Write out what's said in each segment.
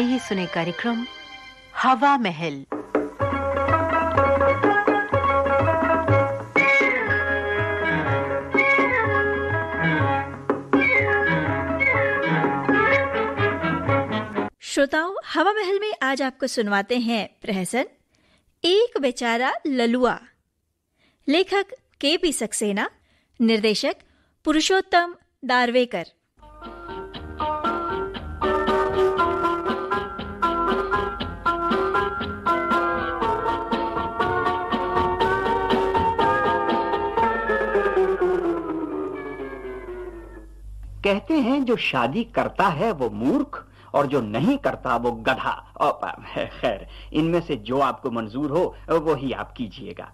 आइए सुने कार्यक्रम हवा महल। श्रोताओं, हवा महल में आज आपको सुनवाते हैं प्रहसन, एक बेचारा ललुआ। लेखक के पी सक्सेना, निर्देशक पुरुषोत्तम दारवेकर। कहते हैं, जो शादी करता है वो मूर्ख, और जो नहीं करता वो गधा। खैर, इनमें से जो आपको मंजूर हो, वो ही आप कीजिएगा।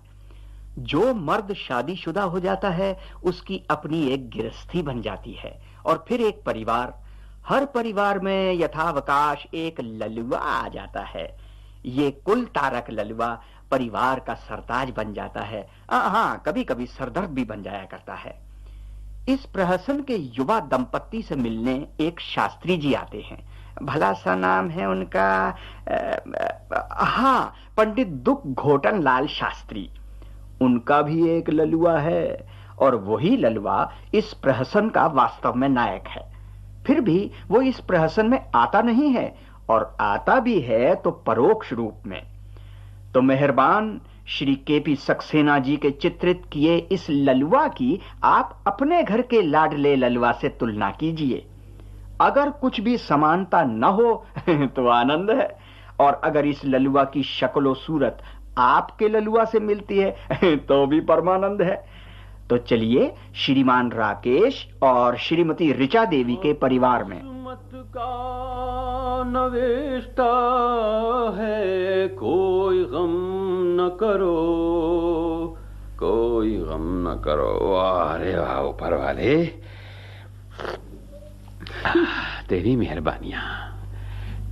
जो मर्द शादीशुदा हो जाता है, उसकी अपनी एक गिरस्थी बन जाती है, और फिर एक परिवार। हर परिवार में यथावकाश एक ललुआ आ जाता है। ये कुल तारक ललुआ परिवार का सरताज बन जाता है। हाँ कभी कभी सरदर्द भी बन जाया करता है। इस प्रहसन के युवा दंपत्ति से मिलने एक शास्त्री जी आते हैं। भला सा नाम है उनका हाँ पंडित दुख घोटन लाल शास्त्री। उनका भी एक ललुआ है और वही ललुआ इस प्रहसन का वास्तव में नायक है। फिर भी वो इस प्रहसन में आता नहीं है और आता भी है तो परोक्ष रूप में। तो मेहरबान श्री के पी सक्सेना जी के चित्रित किए इस ललुआ की आप अपने घर के लाडले ललुआ से तुलना कीजिए। अगर कुछ भी समानता न हो तो आनंद है। और अगर इस ललुआ की शक्लो सूरत आपके ललुआ से मिलती है तो भी परमानंद है। तो चलिए, श्रीमान राकेश और श्रीमती ऋचा देवी के परिवार में। का नवेष्टा है, कोई गम न करो। कोई गम न करो। अरे वाह ऊपर वाले। तेरी मेहरबानियाँ।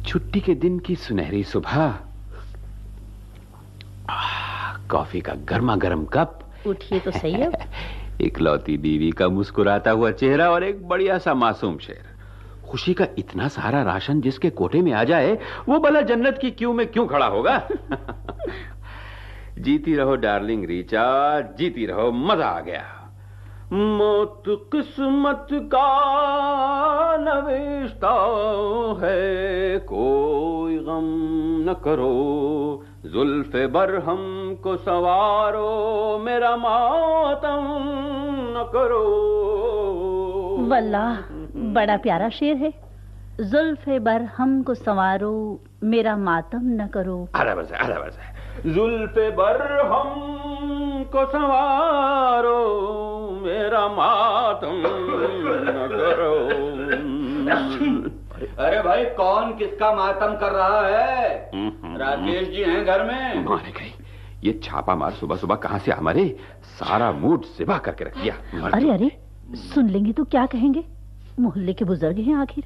छुट्टी के दिन की सुनहरी सुबह। कॉफ़ी का गर्मा गर्म कप। उठिए तो सही है इकलौती बीवी का मुस्कुराता हुआ चेहरा और एक बढ़िया सा मासूम शेर। खुशी का इतना सारा राशन जिसके कोटे में आ जाए वो भला जन्नत की क्यों में क्यों खड़ा होगा? जीती रहो डार्लिंग रीचा जीती रहो मज़ा आ गया। मौत किस्मत का नवेश्ता है कोई गम न करो। जुल्फ बर हमको सवारो मेरा मातम न करो। वल्लाह बड़ा प्यारा शेर है। जुल्फ बर हमको संवारो मेरा मातम न करो। अरे बस अरे बस जुल्फ बर हमको संवारो मेरा मातम न करो। अरे भाई कौन किसका मातम कर रहा है? राकेश जी हैं घर में। मारे गई ये छापा मार सुबह सुबह कहाँ से हमारे? सारा मूड सिबा करके रख दिया। अरे अरे सुन लेंगे तो क्या कहेंगे? मोहल्ले के बुज़ुर्ग हैं आखिर।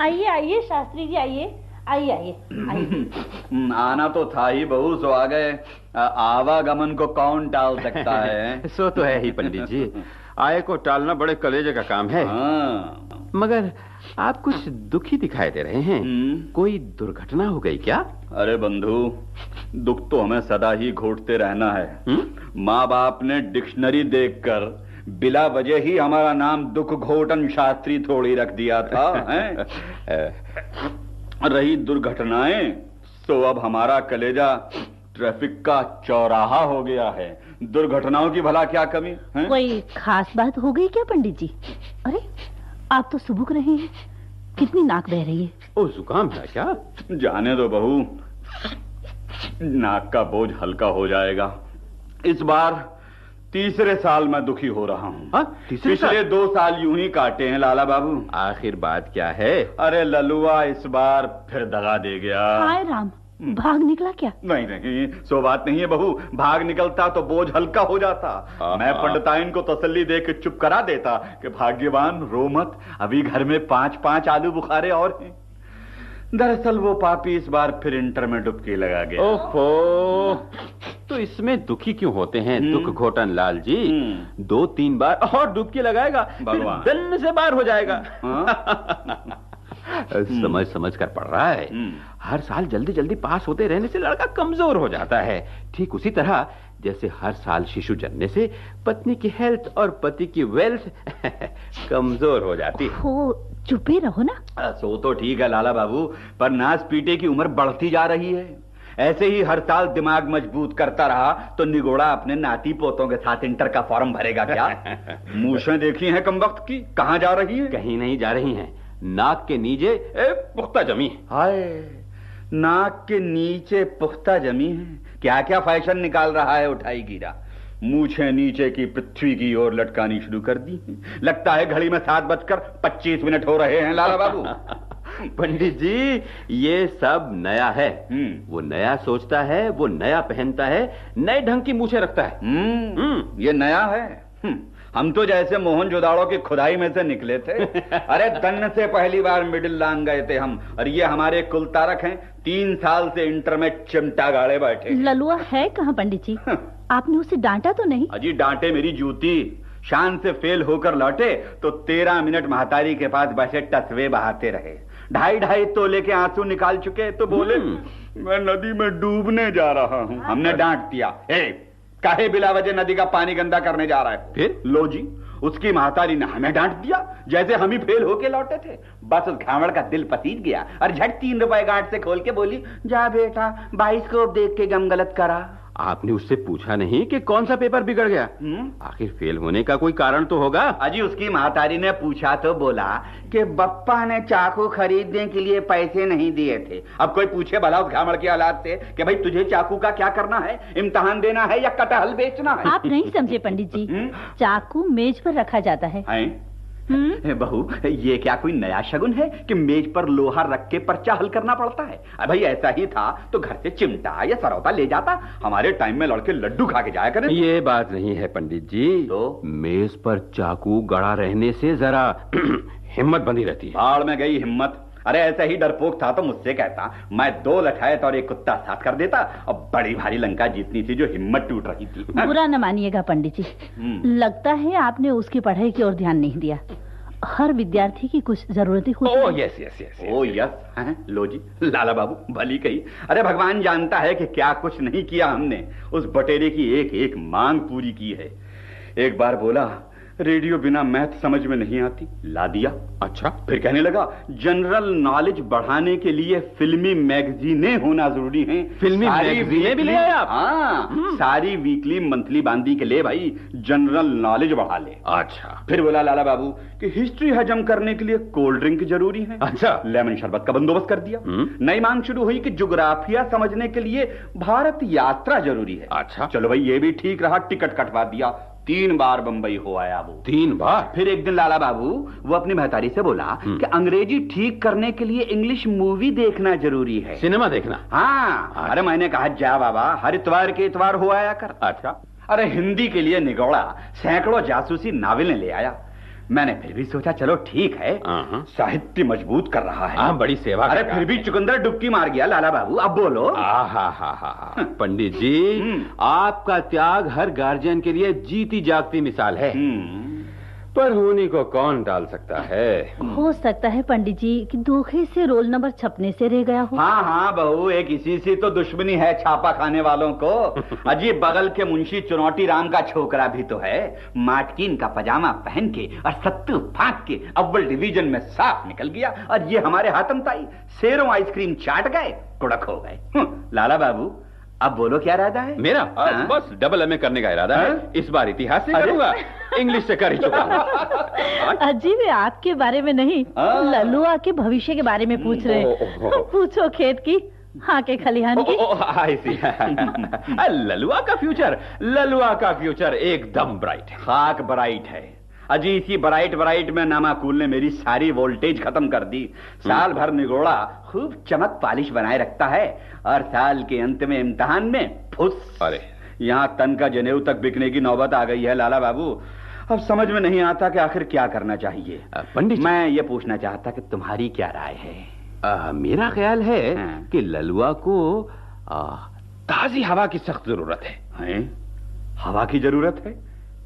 आइए आइए शास्त्री जी आइए। आइए आइए। आना तो था ही बहू सो आ गए। आवागमन को कौन टाल सकता है? सो तो है ही पंडित जी। आए को टालना बड़े कलेजे का काम है। हाँ। मगर आप कुछ दुखी दिखाई दे रहे हैं। कोई दुर्घटना हो गई क्या? अरे बंधु दुख तो हमें सदा ही घोटते रहना है। माँ बाप ने डिक्शनरी देखकर बिला वजह ही हमारा नाम दुख घोटन शास्त्री थोड़ी रख दिया था रही दुर्घटनाएँ तो अब हमारा कलेजा ट्रैफ़िक का चौराहा हो गया है। दुर्घटनाओं की भला क्या कमी है? कोई खास बात हो गई क्या पंडित जी? अरे आप तो सुबुक रहे हैं। कितनी नाक बह रही है। ओ जुकाम है क्या? जाने दो बहू। नाक का बोझ हल्का हो जाएगा। इस बार तीसरे साल मैं दुखी हो रहा हूँ। हाँ, पिछले दो साल यूँ ही काटे हैं लाला बाबू। आखिर बात क्या है? अरे ललुआ इस बार फिर दगा दे गया। हाय राम भाग निकला क्या? नहीं नहीं सो बात नहीं है बहू। भाग निकलता तो बोझ हल्का हो जाता। मैं पंडिताइन को तसल्ली दे के चुप करा देता कि भाग्यवान रो मत। अभी घर में पाँच पाँच आलू बुखारे और हैं। दरअसल वो पापी इस बार फिर इंटर में डुबकी लगा गया। ओफो तो इसमें दुखी क्यों होते हैं दुख घोटन लाल जी? दो तीन बार और डुबकी लगाएगा फिर भगवान। दन्न से बाहर हो जाएगा। हाँ? समझ समझ कर पढ़ रहा है। हम्म। हर साल जल्दी जल्दी पास होते रहने से लड़का कमज़ोर हो जाता है। ठीक उसी तरह जैसे हर साल शिशु जन्मने से पत्नी की हेल्थ और पति की वेल्थ कमज़ोर हो जाती हो। चुप ही रहो ना। आ, सो तो ठीक है लाला बाबू पर नाच पीटे की उम्र बढ़ती जा रही है। ऐसे ही हर साल दिमाग मज़बूत करता रहा तो निगोड़ा अपने नाती पोतों के साथ इंटर का फॉर्म भरेगा क्या? मूछें देखी हैं कम वक्त की कहाँ जा रही है? कहीं नहीं जा रही हैं। नाक के नीचे पुख्ता जमी हाय नाक के नीचे पुख्ता जमी है। क्या क्या फ़ैशन निकाल रहा है उठाई गिरा। मूछे नीचे की पृथ्वी की ओर लटकानी शुरू कर दी लगता है घड़ी में सात बजकर पच्चीस मिनट हो रहे हैं लाला बाबू पंडित जी ये सब नया है हम्म। वो नया सोचता है वो नया पहनता है नए ढंग की मूछे रखता है हुँ। हुँ। ये नया है हम्म, हम तो जैसे मोहन जोदाड़ो की खुदाई में से निकले थे। अरे दन्न से पहली बार मिडिल लांग गए थे हम। और ये हमारे कुल तारक हैं। तीन साल से इंटर में चिमटा गाड़े बैठे। ललुआ है कहाँ पंडित जी? आपने उसे डांटा तो नहीं? अजी डांटे मेरी जूती। शान से फेल होकर लौटे तो तेरह मिनट महतारी के पास बैठे टसवे बहाते रहे। ढाई ढाई तोले के आँसू निकाल चुके तो बोले मैं नदी में डूबने जा रहा हूँ। हमने डांट दिया। ए काहे बिला वजह नदी का पानी गंदा करने जा रहा है? फिर? लो जी उसकी महातारी ने हमें डांट दिया जैसे हम ही फेल होके लौटे थे। बस उस घावड़ का दिल पसीज गया और झट तीन रुपए गांठ से खोल के बोली जा बेटा बाईस को देख के गम गलत करा। आपने उससे पूछा नहीं कि कौन सा पेपर बिगड़ गया? हम्म। आखिर फेल होने का कोई कारण तो होगा? अजी उसकी महतारी ने पूछा तो बोला कि बप्पा ने चाकू खरीदने के लिए पैसे नहीं दिए थे। अब कोई पूछे भला उस घामड़ की औलाद से कि भाई तुझे चाकू का क्या करना है? इम्तहान देना है या कटहल बेचना है? आप नहीं समझे पंडित जी। हम्म? चाकू मेज पर रखा जाता है। हैं? हम्म? बहू ये क्या कोई नया शगुन है कि मेज पर लोहा रख के पर्चा हल करना पड़ता है? अरे भाई ऐसा ही था तो घर से चिमटा या सरौता ले जाता हमारे टाइम में लड़के लड्डू खा के जाया करें। ये बात नहीं है पंडित जी। तो? मेज पर चाकू गड़ा रहने से जरा हिम्मत बंधी रहती है। बाढ़ में गई हिम्मत। अरे ऐसा ही डरपोक था तो मुझसे कहता मैं दो लठायत और एक कुत्ता साथ कर देता और बड़ी भारी लंका जीतनी थी जो हिम्मत टूट रही थी। बुरा न मानिएगा पंडित जी। हम्म। लगता है आपने उसकी पढ़ाई की ओर ध्यान नहीं दिया। हर विद्यार्थी की कुछ जरूरतें होती oh yes yes yes oh yes हैं? लो जी लाला बाबू भली कही। अरे भगवान जानता है कि क्या कुछ नहीं किया हमने। उस बटेरे की एक एक मांग पूरी की है। एक बार बोला रेडियो बिना मैथ समझ में नहीं आती। ला दिया। अच्छा। फिर कहने लगा जनरल नॉलेज बढ़ाने के लिए फिल्मी मैगजीनें होना ज़रूरी हैं। फिल्मी मैगजीनें भी ले आए आप? हाँ सारी वीकली मंथली बांदी के ले भाई जनरल नॉलेज बढ़ा ले। अच्छा। फिर बोला लाला बाबू कि हिस्ट्री हजम करने के लिए कोल्ड ड्रिंक ज़रूरी है। अच्छा। लेमन शरबत का बंदोबस्त कर दिया। हम्म। नई मांग शुरू हुई कि जोग्राफिया समझने के लिए भारत यात्रा ज़रूरी है। अच्छा। चलो भाई ये भी ठीक रहा टिकट कटवा दिया। तीन बार बंबई हो आया वो। तीन बार? फिर एक दिन लाला बाबू वो अपनी महतारी से बोला हम्म। कि अंग्रेज़ी ठीक करने के लिए इंग्लिश मूवी देखना ज़रूरी है। सिनेमा देखना? हाँ। अरे मैंने कहा जा बाबा हर इतवार के इतवार हो आया कर। अच्छा। अरे हिंदी के लिए निगौड़ा सैकड़ों जासूसी नावलें ले आया। मैंने फिर भी सोचा चलो ठीक है। हाँ। साहित्य मज़बूत कर रहा है। आ, बड़ी सेवा अरे फिर भी चुकंदर डुबकी मार गया लाला बाबू अब बोलो। हाँ हा हा हा। पंडित जी हम्म। आपका त्याग हर गार्जियन के लिए जीती जागती मिसाल है। हम्म, पर होनी को कौन टाल सकता है? हो सकता है पंडित जी कि धोखे से रोल नंबर छपने से रह गया हो। हाँ हाँ बहू एक इसी से तो दुश्मनी है छापा खाने वालों को। अजीब बगल के मुंशी चुनौती राम का छोकरा भी तो है। माटकीन का पजामा पहन के और सत्तू फाक के अव्वल डिवीज़न में साफ़ निकल गया और ये हमारे हाथम ताई। शेरों आइसक्रीम चाट गए कुड़क हो गए। हम्म, लाला बाबू अब बोलो क्या इरादा है? मेरा? आ, हाँ? बस डबल एमए करने का इरादा हाँ? है। इस बार इतिहास से करूँगा। इंग्लिश से कर ही चुका हूँ। अजीब है आपके बारे में नहीं। हाँ। लल्लुआ के भविष्य के बारे में पूछ रहे हैं। पूछो खेत की। हाँ के खलिहान की। ओ, ओ, आई सी ललुआ का फ्यूचर। ललुआ का फ्यूचर एकदम ब्राइट है। खाक ब्राइट है। अजी इसी ब्राइट ब्राइट में नामाकुल ने मेरी सारी वोल्टेज खत्म कर दी। साल भर निगोड़ा खूब चमक पालिश बनाए रखता है और साल के अंत में इम्तिहान में फुस। अरे। यहाँ तन का जनेऊ तक बिकने की नौबत आ गई है लाला बाबू। अब समझ में नहीं आता कि आखिर क्या करना चाहिए। पंडित मैं ये पूछना चाहता कि तुम्हारी क्या राय है? आ, मेरा ख्याल है हाँ। कि ललुआ को आ, ताजी हवा की सख्त ज़रूरत है। हैं? हवा की ज़रूरत है?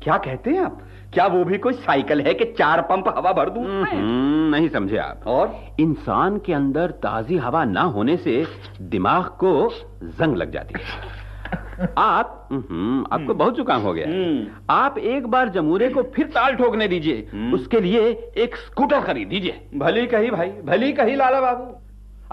क्या कहते हैं आप? क्या वो भी कोई साइकिल है कि चार पंप हवा भर दूँ? हम्म, नहीं समझे आप। और? इंसान के अंदर ताजी हवा ना होने से दिमाग को जंग लग जाती है। आप हम्म, आपको बहुत जुकाम हो गया हम्म। आप एक बार जमूरे को फिर ताल ठोकने दीजिए। हम्म। उसके लिए एक स्कूटर खरीद दीजिए। भली कही भाई भली कही लाला बाबू।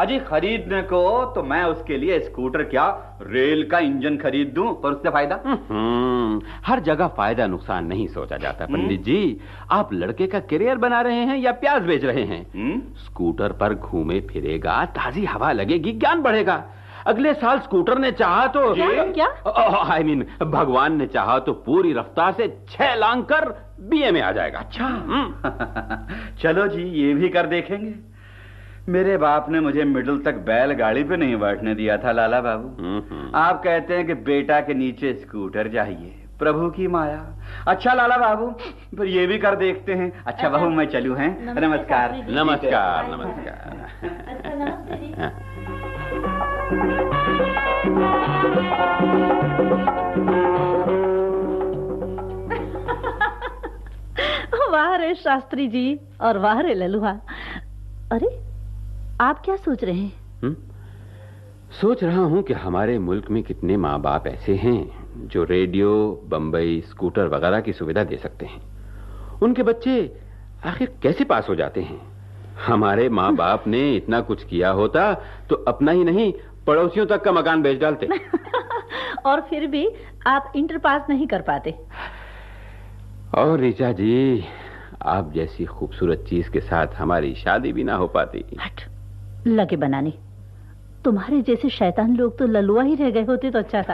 अजी खरीदने को तो मैं उसके लिए स्कूटर क्या रेल का इंजन खरीद दूँ? पर उससे फ़ायदा? हम्म, हर जगह फ़ायदा नुकसान नहीं सोचा जाता पंडित जी। आप लड़के का करियर बना रहे हैं या प्याज बेच रहे हैं? हम्म? स्कूटर पर घूमे फिरेगा ताजी हवा लगेगी ज्ञान बढ़ेगा। अगले साल स्कूटर ने चाहा तो क्या? आई मीन भगवान ने चाहा तो पूरी रफ्तार से छह लांग कर बीए में आ जाएगा। अच्छा। हम्म, चलो जी ये भी कर देखेंगे। मेरे बाप ने मुझे मिडिल तक बैलगाड़ी पे नहीं बैठने दिया था लाला बाबू। आप कहते हैं कि बेटा के नीचे स्कूटर चाहिए प्रभु की माया। अच्छा लाला बाबू फिर ये भी कर देखते हैं। अच्छा बहू मैं चलू हैं? नमस्कार नमस्कार। नमस्कार अच्छा नमस्ते जी वाह रे शास्त्री जी और वाह रे ललुहा अरे आप क्या सोच रहे हैं? हम्म? सोच रहा हूँ कि हमारे मुल्क में कितने माँ बाप ऐसे हैं जो रेडियो बम्बई स्कूटर वगैरह की सुविधा दे सकते हैं। उनके बच्चे आखिर कैसे पास हो जाते हैं? हमारे माँ बाप ने इतना कुछ किया होता तो अपना ही नहीं पड़ोसियों तक का मकान बेच डालते। और फिर भी आप इंटर पास नहीं कर पाते। और ऋचा जी आप जैसी खूबसूरत चीज़ के साथ हमारी शादी भी ना हो पाती। हट। लगे बनाने। तुम्हारे जैसे शैतान लोग तो ललुआ ही रह गए होते तो अच्छा था।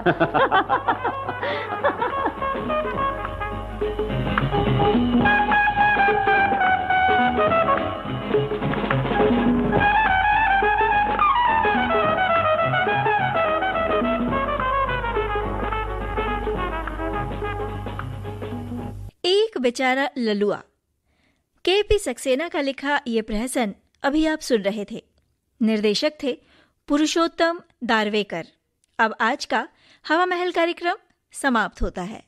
एक बेचारा ललुआ। के पी सक्सेना का लिखा ये प्रहसन अभी आप सुन रहे थे। निर्देशक थे पुरुषोत्तम दारवेकर। अब आज का हवा महल कार्यक्रम समाप्त होता है।